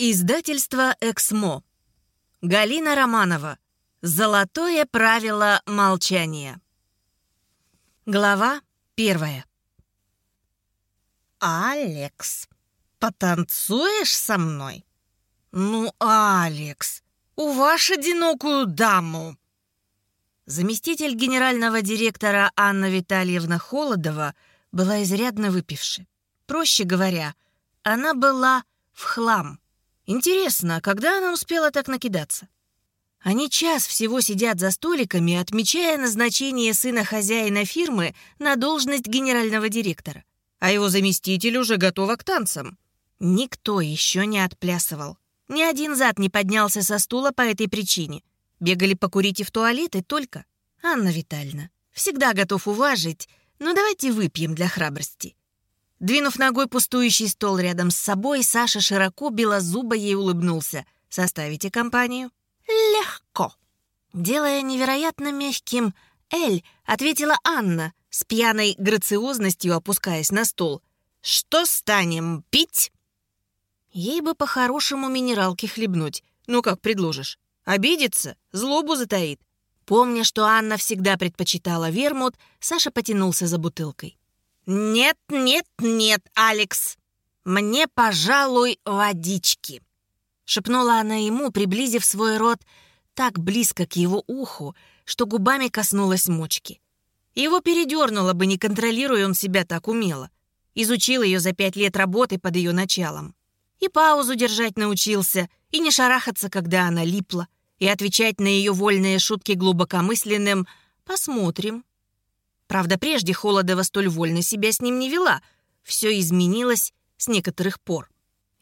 Издательство «Эксмо». Галина Романова. Золотое правило молчания. Глава первая. «Алекс, потанцуешь со мной?» «Ну, Алекс, у вас одинокую даму!» Заместитель генерального директора Анна Витальевна Холодова была изрядно выпившей. Проще говоря, она была в хлам. Интересно, когда она успела так накидаться? Они час всего сидят за столиками, отмечая назначение сына хозяина фирмы на должность генерального директора. А его заместитель уже готова к танцам. Никто еще не отплясывал. Ни один зад не поднялся со стула по этой причине. Бегали покурить и в туалеты только. Анна Витальевна, всегда готов уважить, но давайте выпьем для храбрости. Двинув ногой пустующий стол рядом с собой, Саша широко белозубо ей улыбнулся. «Составите компанию?» «Легко». Делая невероятно мягким «Эль», ответила Анна, с пьяной грациозностью опускаясь на стол. «Что станем пить?» Ей бы по-хорошему минералки хлебнуть. Ну как предложишь? Обидится, злобу затаит. Помня, что Анна всегда предпочитала вермут, Саша потянулся за бутылкой. «Нет, нет, нет, Алекс, мне, пожалуй, водички», — шепнула она ему, приблизив свой рот так близко к его уху, что губами коснулась мочки. Его передернуло бы, не контролируя он себя так умело. Изучил ее за пять лет работы под ее началом. И паузу держать научился, и не шарахаться, когда она липла, и отвечать на ее вольные шутки глубокомысленным «посмотрим». Правда, прежде Холодова столь вольно себя с ним не вела. Все изменилось с некоторых пор.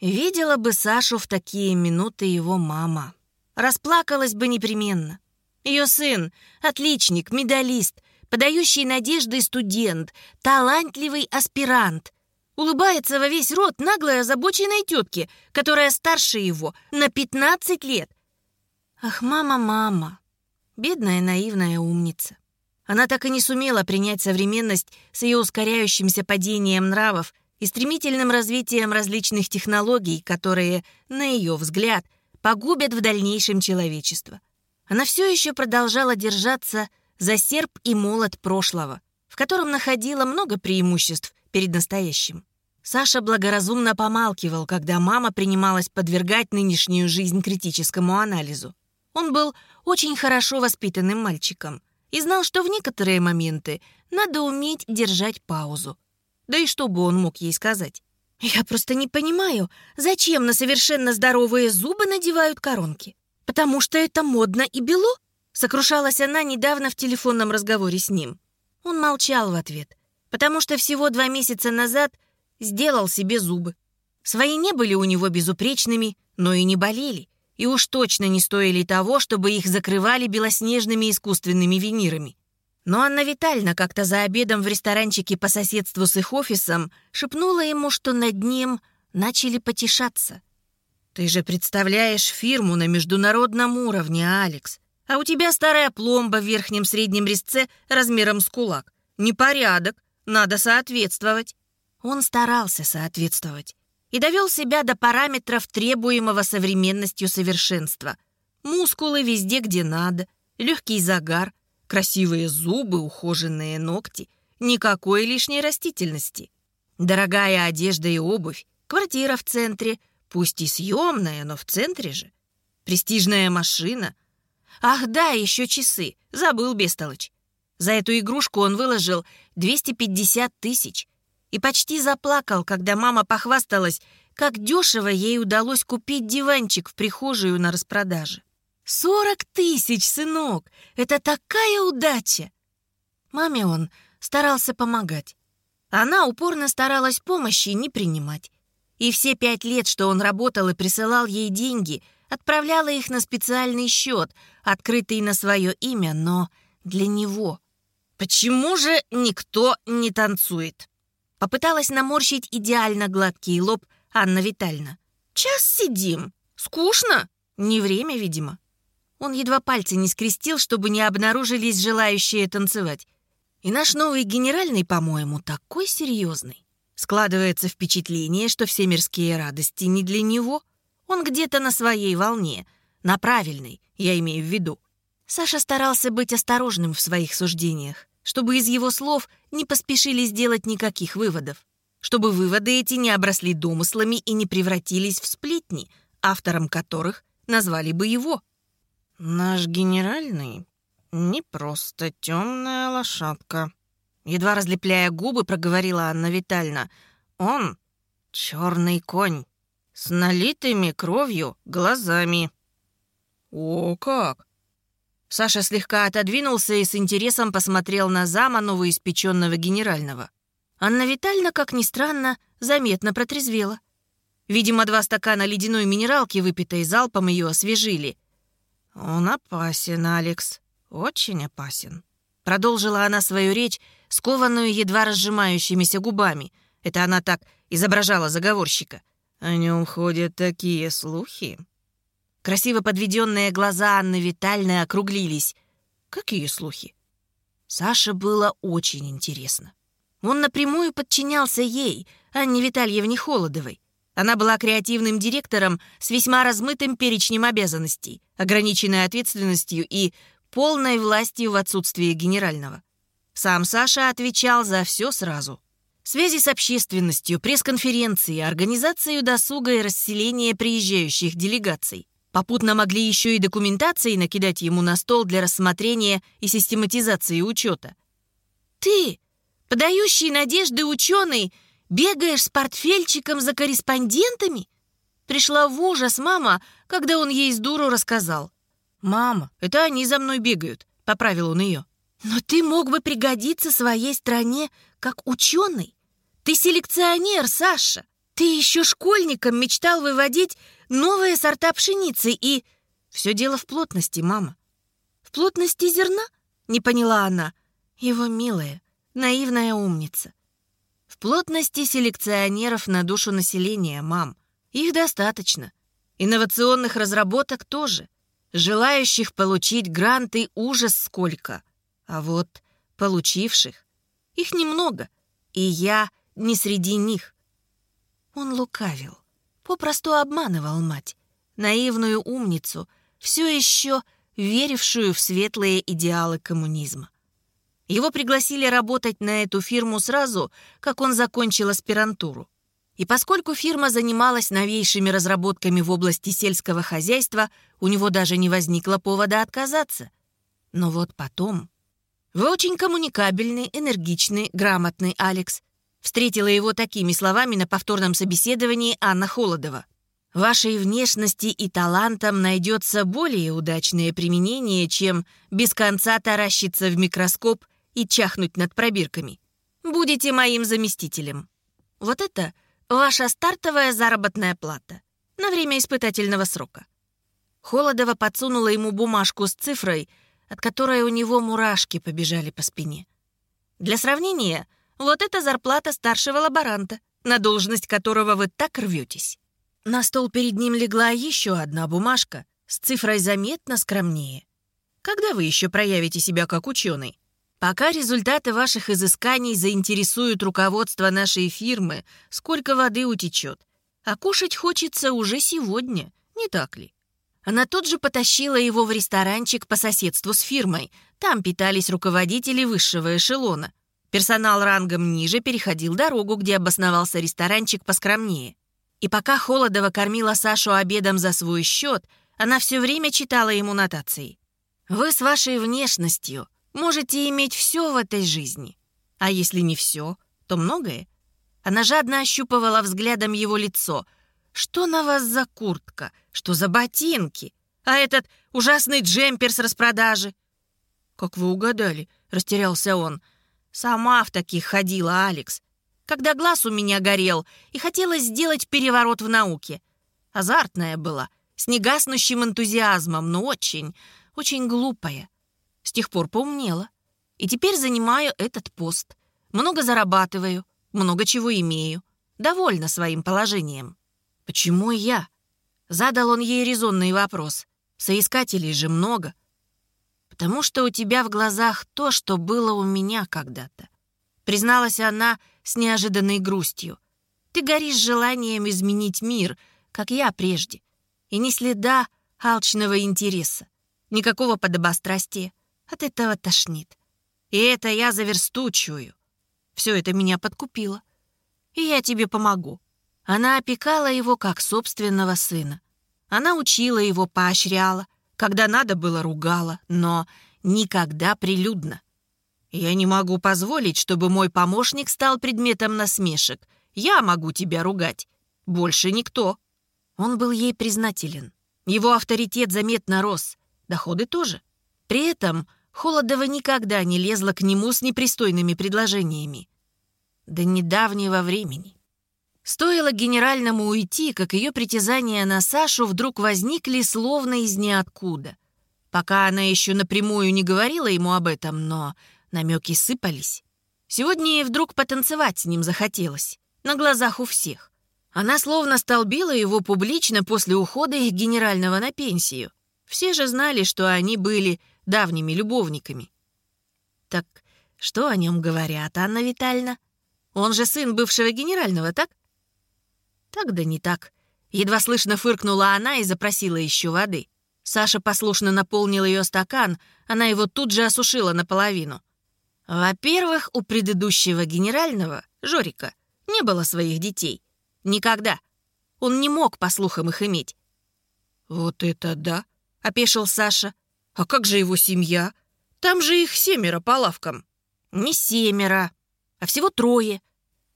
Видела бы Сашу в такие минуты его мама. Расплакалась бы непременно. Ее сын — отличник, медалист, подающий надежды студент, талантливый аспирант. Улыбается во весь рот наглой озабоченной тетке, которая старше его на 15 лет. Ах, мама, мама, бедная наивная умница. Она так и не сумела принять современность с ее ускоряющимся падением нравов и стремительным развитием различных технологий, которые, на ее взгляд, погубят в дальнейшем человечество. Она все еще продолжала держаться за серп и молот прошлого, в котором находила много преимуществ перед настоящим. Саша благоразумно помалкивал, когда мама принималась подвергать нынешнюю жизнь критическому анализу. Он был очень хорошо воспитанным мальчиком и знал, что в некоторые моменты надо уметь держать паузу. Да и что бы он мог ей сказать? «Я просто не понимаю, зачем на совершенно здоровые зубы надевают коронки? Потому что это модно и бело?» Сокрушалась она недавно в телефонном разговоре с ним. Он молчал в ответ, потому что всего два месяца назад сделал себе зубы. Свои не были у него безупречными, но и не болели и уж точно не стоили того, чтобы их закрывали белоснежными искусственными винирами. Но Анна Витальевна как-то за обедом в ресторанчике по соседству с их офисом шепнула ему, что над ним начали потешаться. «Ты же представляешь фирму на международном уровне, Алекс. А у тебя старая пломба в верхнем среднем резце размером с кулак. Непорядок, надо соответствовать». Он старался соответствовать и довел себя до параметров требуемого современностью совершенства. Мускулы везде, где надо, легкий загар, красивые зубы, ухоженные ногти, никакой лишней растительности. Дорогая одежда и обувь, квартира в центре, пусть и съемная, но в центре же. Престижная машина. Ах да, еще часы, забыл бестолочь. За эту игрушку он выложил 250 тысяч и почти заплакал, когда мама похвасталась, как дешево ей удалось купить диванчик в прихожую на распродаже. «Сорок тысяч, сынок! Это такая удача!» Маме он старался помогать. Она упорно старалась помощи не принимать. И все пять лет, что он работал и присылал ей деньги, отправляла их на специальный счет, открытый на свое имя, но для него. «Почему же никто не танцует?» Попыталась наморщить идеально гладкий лоб Анна Витальевна. «Час сидим. Скучно? Не время, видимо». Он едва пальцы не скрестил, чтобы не обнаружились желающие танцевать. И наш новый генеральный, по-моему, такой серьезный. Складывается впечатление, что все мирские радости не для него. Он где-то на своей волне, на правильной, я имею в виду. Саша старался быть осторожным в своих суждениях, чтобы из его слов не поспешили сделать никаких выводов, чтобы выводы эти не обросли домыслами и не превратились в сплетни, автором которых назвали бы его. «Наш генеральный не просто темная лошадка», едва разлепляя губы, проговорила Анна Витальевна. «Он черный конь с налитыми кровью глазами». «О, как!» Саша слегка отодвинулся и с интересом посмотрел на зама новоиспеченного генерального. Анна Витальевна, как ни странно, заметно протрезвела. Видимо, два стакана ледяной минералки, выпитой залпом, ее освежили. «Он опасен, Алекс, очень опасен», — продолжила она свою речь, скованную едва разжимающимися губами. Это она так изображала заговорщика. О нем ходят такие слухи. Красиво подведенные глаза Анны Витальной округлились. Какие слухи? Саше было очень интересно. Он напрямую подчинялся ей, Анне Витальевне Холодовой. Она была креативным директором с весьма размытым перечнем обязанностей, ограниченной ответственностью и полной властью в отсутствии генерального. Сам Саша отвечал за все сразу. Связи с общественностью, пресс-конференции, организацию досуга и расселение приезжающих делегаций. Попутно могли еще и документации накидать ему на стол для рассмотрения и систематизации учета. «Ты, подающий надежды ученый, бегаешь с портфельчиком за корреспондентами?» Пришла в ужас мама, когда он ей с дуру рассказал. «Мама, это они за мной бегают», — поправил он ее. «Но ты мог бы пригодиться своей стране как ученый. Ты селекционер, Саша. Ты еще школьником мечтал выводить новые сорта пшеницы и... Все дело в плотности, мама. В плотности зерна? Не поняла она. Его милая, наивная умница. В плотности селекционеров на душу населения, мам. Их достаточно. Инновационных разработок тоже. Желающих получить гранты ужас сколько. А вот получивших, их немного. И я не среди них. Он лукавил, попросту обманывал мать, наивную умницу, все еще верившую в светлые идеалы коммунизма. Его пригласили работать на эту фирму сразу, как он закончил аспирантуру. И поскольку фирма занималась новейшими разработками в области сельского хозяйства, у него даже не возникло повода отказаться. Но вот потом... Вы очень коммуникабельный, энергичный, грамотный, Алекс. Встретила его такими словами на повторном собеседовании Анна Холодова. Вашей внешности и талантам найдется более удачное применение, чем без конца таращиться в микроскоп и чахнуть над пробирками. Будете моим заместителем. Вот это ваша стартовая заработная плата на время испытательного срока. Холодова подсунула ему бумажку с цифрой, от которой у него мурашки побежали по спине. Для сравнения, вот это зарплата старшего лаборанта, на должность которого вы так рветесь. На стол перед ним легла еще одна бумажка с цифрой заметно скромнее. Когда вы еще проявите себя как ученый? Пока результаты ваших изысканий заинтересуют руководство нашей фирмы, сколько воды утечет. А кушать хочется уже сегодня, не так ли? Она тут же потащила его в ресторанчик по соседству с фирмой. Там питались руководители высшего эшелона. Персонал рангом ниже переходил дорогу, где обосновался ресторанчик поскромнее. И пока Холодова кормила Сашу обедом за свой счет, она все время читала ему нотации. «Вы с вашей внешностью можете иметь все в этой жизни. А если не все, то многое». Она жадно ощупывала взглядом его лицо. «Что на вас за куртка? Что за ботинки? А этот ужасный джемпер с распродажи?» «Как вы угадали?» — растерялся он. — Сама в таких ходила, Алекс. Когда глаз у меня горел, и хотелось сделать переворот в науке. Азартная была, с негаснущим энтузиазмом, но очень, очень глупая. С тех пор поумнела. И теперь занимаю этот пост. Много зарабатываю, много чего имею. Довольна своим положением. Почему я? Задал он ей резонный вопрос. Соискателей же много потому что у тебя в глазах то, что было у меня когда-то», — призналась она с неожиданной грустью. «Ты горишь желанием изменить мир, как я прежде, И ни следа алчного интереса, никакого подобострастия. От этого тошнит. И это я заверстучую. Все это меня подкупило. И я тебе помогу. Она опекала его как собственного сына. Она учила его, поощряла, когда надо было ругала, но никогда прилюдно. Я не могу позволить, чтобы мой помощник стал предметом насмешек. Я могу тебя ругать. Больше никто. Он был ей признателен. Его авторитет заметно рос. Доходы тоже. При этом Холодова никогда не лезла к нему с непристойными предложениями. До недавнего времени. Стоило генеральному уйти, как ее притязания на Сашу вдруг возникли словно из ниоткуда. Пока она еще напрямую не говорила ему об этом, но намеки сыпались. Сегодня ей вдруг потанцевать с ним захотелось, на глазах у всех. Она словно столбила его публично после ухода их генерального на пенсию. Все же знали, что они были давними любовниками. Так что о нем говорят, Анна Витальевна? Он же сын бывшего генерального, так? Так да не так. Едва слышно фыркнула она и запросила еще воды. Саша послушно наполнил ее стакан, она его тут же осушила наполовину. Во-первых, у предыдущего генерального, Жорика, не было своих детей. Никогда. Он не мог, по слухам, их иметь. «Вот это да!» — опешил Саша. «А как же его семья? Там же их семеро по лавкам». «Не семеро, а всего трое.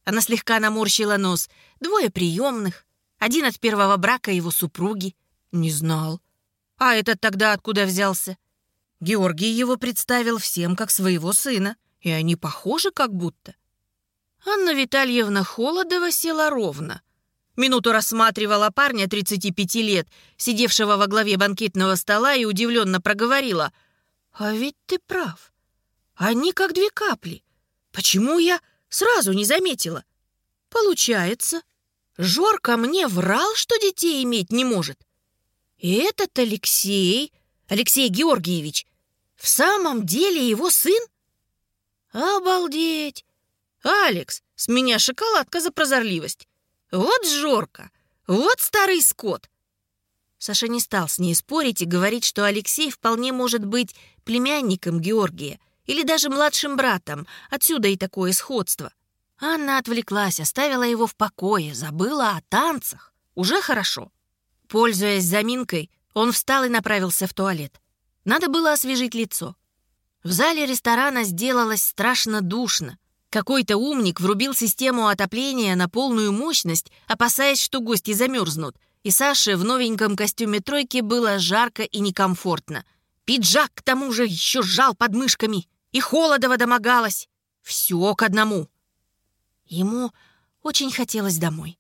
Она слегка наморщила нос. Двое приемных. Один от первого брака его супруги. Не знал. А этот тогда откуда взялся? Георгий его представил всем как своего сына. И они похожи как будто. Анна Витальевна Холодова села ровно. Минуту рассматривала парня 35 лет, сидевшего во главе банкетного стола, и удивленно проговорила. «А ведь ты прав. Они как две капли. Почему я Сразу не заметила. Получается, Жорка мне врал, что детей иметь не может. И этот Алексей, Алексей Георгиевич, в самом деле его сын? Обалдеть! Алекс, с меня шоколадка за прозорливость. Вот Жорка, вот старый скот. Саша не стал с ней спорить и говорить, что Алексей вполне может быть племянником Георгия — или даже младшим братом. Отсюда и такое сходство. Анна отвлеклась, оставила его в покое, забыла о танцах. Уже хорошо. Пользуясь заминкой, он встал и направился в туалет. Надо было освежить лицо. В зале ресторана сделалось страшно душно. Какой-то умник врубил систему отопления на полную мощность, опасаясь, что гости замерзнут. И Саше в новеньком костюме тройки было жарко и некомфортно. Пиджак, к тому же, еще сжал под мышками. И Холодова домогалась. Все к одному. Ему очень хотелось домой.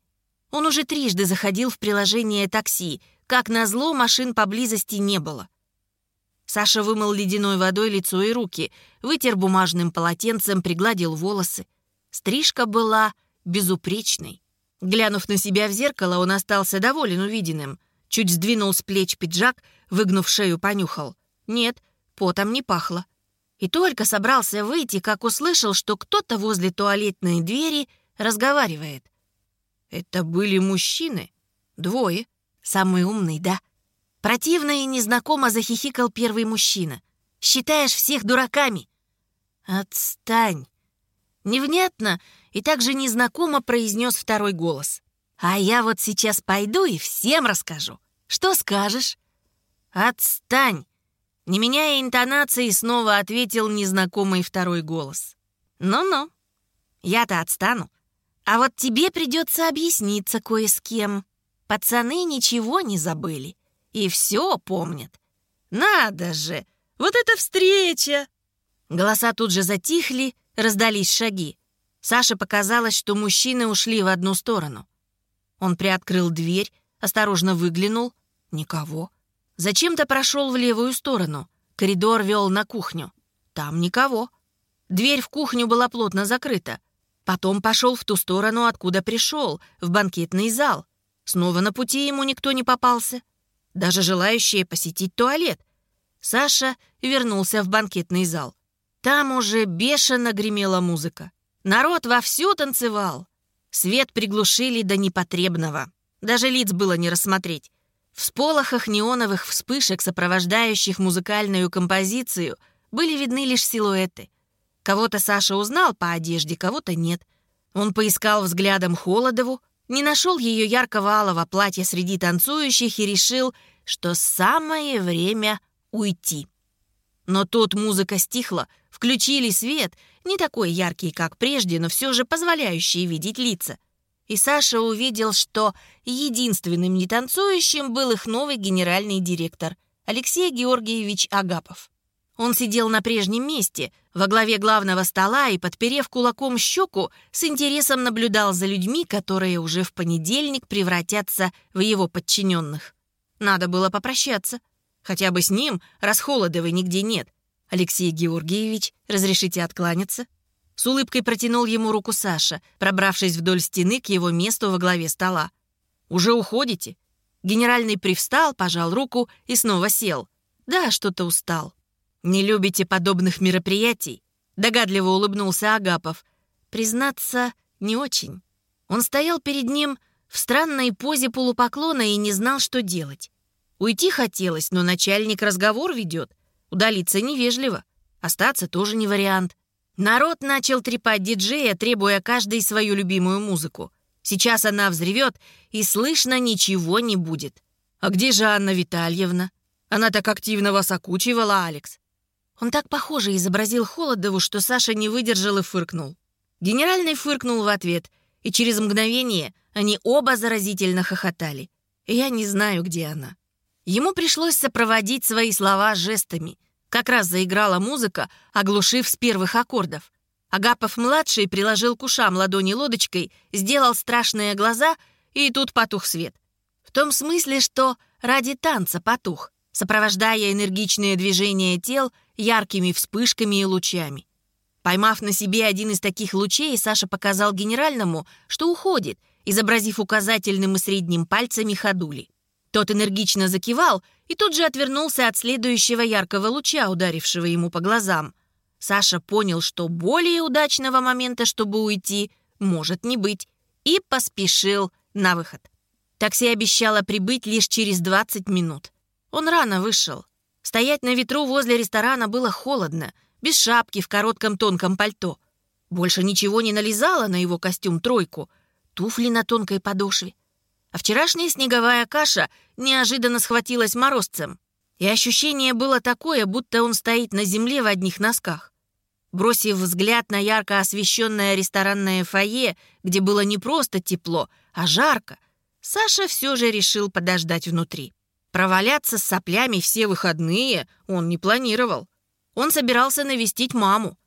Он уже трижды заходил в приложение такси. Как назло, машин поблизости не было. Саша вымыл ледяной водой лицо и руки, вытер бумажным полотенцем, пригладил волосы. Стрижка была безупречной. Глянув на себя в зеркало, он остался доволен увиденным. Чуть сдвинул с плеч пиджак, выгнув шею, понюхал. Нет, потом не пахло. И только собрался выйти, как услышал, что кто-то возле туалетной двери разговаривает. Это были мужчины. Двое. Самый умный, да. Противно и незнакомо захихикал первый мужчина. «Считаешь всех дураками?» «Отстань!» Невнятно и также незнакомо произнес второй голос. «А я вот сейчас пойду и всем расскажу. Что скажешь?» «Отстань!» Не меняя интонации, снова ответил незнакомый второй голос. «Ну-ну, я-то отстану. А вот тебе придется объясниться кое с кем. Пацаны ничего не забыли и все помнят. Надо же, вот эта встреча!» Голоса тут же затихли, раздались шаги. Саше показалось, что мужчины ушли в одну сторону. Он приоткрыл дверь, осторожно выглянул. Никого. Зачем-то прошел в левую сторону. Коридор вел на кухню. Там никого. Дверь в кухню была плотно закрыта. Потом пошел в ту сторону, откуда пришел, в банкетный зал. Снова на пути ему никто не попался. Даже желающие посетить туалет. Саша вернулся в банкетный зал. Там уже бешено гремела музыка. Народ вовсю танцевал. Свет приглушили до непотребного. Даже лиц было не рассмотреть. В сполохах неоновых вспышек, сопровождающих музыкальную композицию, были видны лишь силуэты. Кого-то Саша узнал по одежде, кого-то нет. Он поискал взглядом Холодову, не нашел ее яркого алого платья среди танцующих и решил, что самое время уйти. Но тут музыка стихла, включили свет, не такой яркий, как прежде, но все же позволяющий видеть лица — и Саша увидел, что единственным нетанцующим был их новый генеральный директор Алексей Георгиевич Агапов. Он сидел на прежнем месте, во главе главного стола и, подперев кулаком щеку, с интересом наблюдал за людьми, которые уже в понедельник превратятся в его подчиненных. Надо было попрощаться. Хотя бы с ним, раз Холодовой нигде нет. Алексей Георгиевич, разрешите откланяться? С улыбкой протянул ему руку Саша, пробравшись вдоль стены к его месту во главе стола. «Уже уходите?» Генеральный привстал, пожал руку и снова сел. «Да, что-то устал». «Не любите подобных мероприятий?» Догадливо улыбнулся Агапов. «Признаться, не очень». Он стоял перед ним в странной позе полупоклона и не знал, что делать. Уйти хотелось, но начальник разговор ведет. Удалиться невежливо. Остаться тоже не вариант. Народ начал трепать диджея, требуя каждой свою любимую музыку. Сейчас она взревет, и слышно ничего не будет. «А где же Анна Витальевна? Она так активно вас окучивала, Алекс». Он так похоже изобразил Холодову, что Саша не выдержал и фыркнул. Генеральный фыркнул в ответ, и через мгновение они оба заразительно хохотали. Я не знаю, где она. Ему пришлось сопроводить свои слова жестами — как раз заиграла музыка, оглушив с первых аккордов. Агапов-младший приложил к ушам ладони лодочкой, сделал страшные глаза, и тут потух свет. В том смысле, что ради танца потух, сопровождая энергичные движения тел яркими вспышками и лучами. Поймав на себе один из таких лучей, Саша показал генеральному, что уходит, изобразив указательным и средним пальцами ходули. Тот энергично закивал и тут же отвернулся от следующего яркого луча, ударившего ему по глазам. Саша понял, что более удачного момента, чтобы уйти, может не быть, и поспешил на выход. Такси обещало прибыть лишь через 20 минут. Он рано вышел. Стоять на ветру возле ресторана было холодно, без шапки, в коротком тонком пальто. Больше ничего не налезало на его костюм-тройку. Туфли на тонкой подошве. А вчерашняя снеговая каша неожиданно схватилась морозцем. И ощущение было такое, будто он стоит на земле в одних носках. Бросив взгляд на ярко освещенное ресторанное фойе, где было не просто тепло, а жарко, Саша все же решил подождать внутри. Проваляться с соплями все выходные он не планировал. Он собирался навестить маму.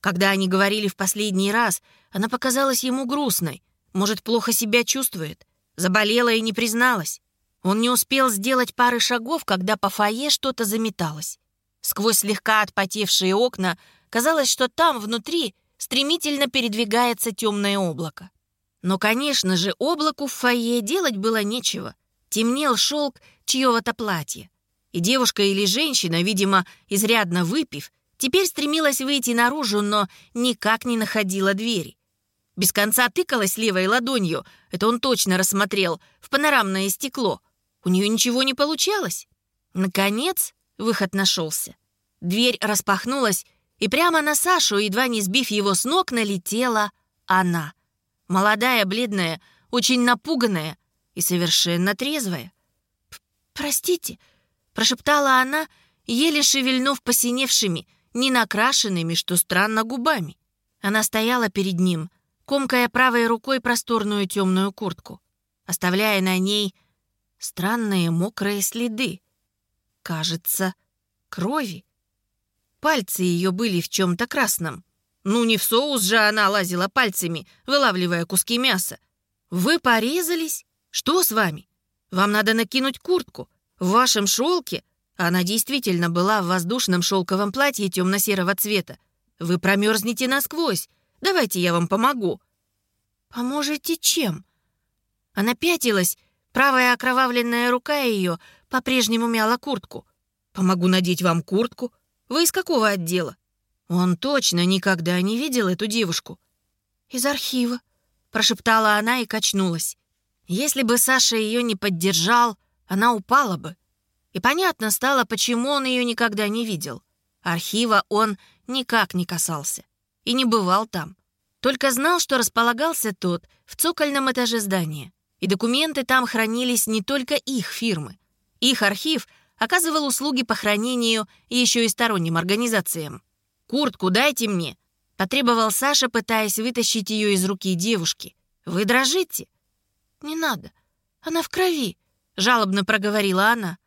Когда они говорили в последний раз, она показалась ему грустной. Может, плохо себя чувствует. Заболела и не призналась. Он не успел сделать пары шагов, когда по фойе что-то заметалось. Сквозь слегка отпотевшие окна казалось, что там, внутри, стремительно передвигается темное облако. Но, конечно же, облаку в фойе делать было нечего. Темнел шелк чьего-то платья. И девушка или женщина, видимо, изрядно выпив, теперь стремилась выйти наружу, но никак не находила двери. Без конца тыкалась левой ладонью, это он точно рассмотрел, в панорамное стекло. У нее ничего не получалось. Наконец, выход нашелся. Дверь распахнулась, и прямо на Сашу, едва не сбив его с ног, налетела она. Молодая, бледная, очень напуганная и совершенно трезвая. «Простите», — прошептала она, еле шевельнув посиневшими, ненакрашенными, что странно, губами. Она стояла перед ним, комкая правой рукой просторную темную куртку, оставляя на ней странные мокрые следы. Кажется, крови. Пальцы ее были в чем-то красном. Ну, не в соус же она лазила пальцами, вылавливая куски мяса. Вы порезались? Что с вами? Вам надо накинуть куртку. В вашем шелке она действительно была в воздушном шелковом платье темно-серого цвета. Вы промерзнете насквозь. Давайте я вам помогу». «Поможете чем?» Она пятилась, правая окровавленная рука ее по-прежнему мяла куртку. «Помогу надеть вам куртку. Вы из какого отдела?» Он точно никогда не видел эту девушку. «Из архива», — прошептала она и качнулась. Если бы Саша ее не поддержал, она упала бы. И понятно стало, почему он ее никогда не видел. Архива он никак не касался и не бывал там. Только знал, что располагался тот в цокольном этаже здания, и документы там хранились не только их фирмы. Их архив оказывал услуги по хранению еще и сторонним организациям. «Куртку дайте мне», — потребовал Саша, пытаясь вытащить ее из руки девушки. «Вы дрожите?» «Не надо, она в крови», — жалобно проговорила она.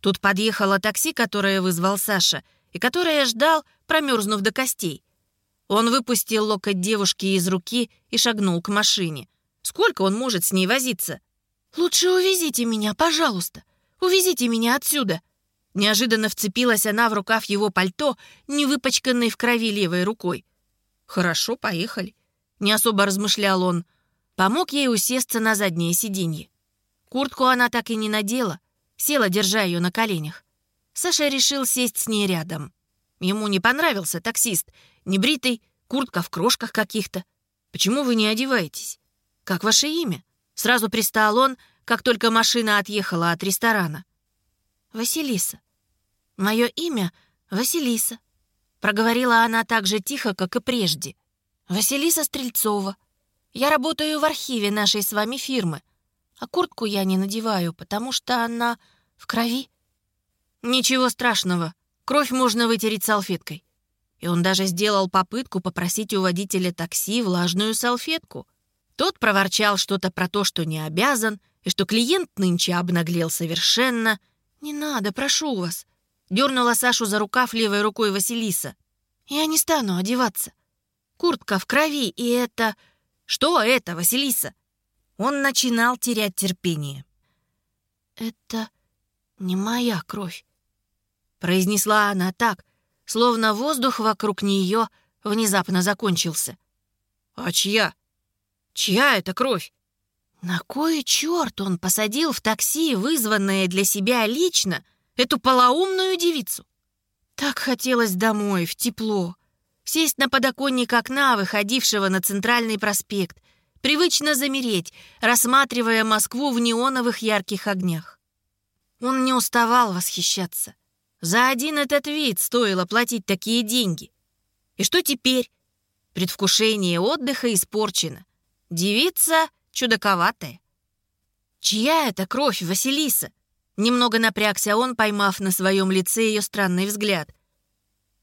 Тут подъехало такси, которое вызвал Саша, и которое ждал, промерзнув до костей. Он выпустил локоть девушки из руки и шагнул к машине. Сколько он может с ней возиться? «Лучше увезите меня, пожалуйста. Увезите меня отсюда!» Неожиданно вцепилась она в рукав его пальто, не выпачканной в крови левой рукой. «Хорошо, поехали», — не особо размышлял он. Помог ей усесться на заднее сиденье. Куртку она так и не надела, села, держа ее на коленях. Саша решил сесть с ней рядом. Ему не понравился таксист, небритый, куртка в крошках каких-то. «Почему вы не одеваетесь? Как ваше имя?» Сразу пристал он, как только машина отъехала от ресторана. «Василиса. Мое имя Василиса», — проговорила она так же тихо, как и прежде. «Василиса Стрельцова. Я работаю в архиве нашей с вами фирмы, а куртку я не надеваю, потому что она в крови». «Ничего страшного. Кровь можно вытереть салфеткой». И он даже сделал попытку попросить у водителя такси влажную салфетку. Тот проворчал что-то про то, что не обязан, и что клиент нынче обнаглел совершенно — «Не надо, прошу вас», — дернула Сашу за рукав левой рукой Василиса. «Я не стану одеваться. Куртка в крови, и это...» «Что это, Василиса?» Он начинал терять терпение. «Это не моя кровь», — произнесла она так, словно воздух вокруг нее внезапно закончился. «А чья? Чья это кровь?» На кой черт он посадил в такси, вызванное для себя лично, эту полоумную девицу? Так хотелось домой, в тепло. Сесть на подоконник окна, выходившего на центральный проспект, привычно замереть, рассматривая Москву в неоновых ярких огнях. Он не уставал восхищаться. За один этот вид стоило платить такие деньги. И что теперь? Предвкушение отдыха испорчено. Девица чудаковатая. Чья это кровь, Василиса? Немного напрягся он, поймав на своем лице ее странный взгляд.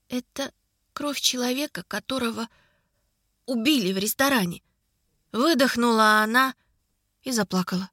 Это кровь человека, которого убили в ресторане. Выдохнула она и заплакала.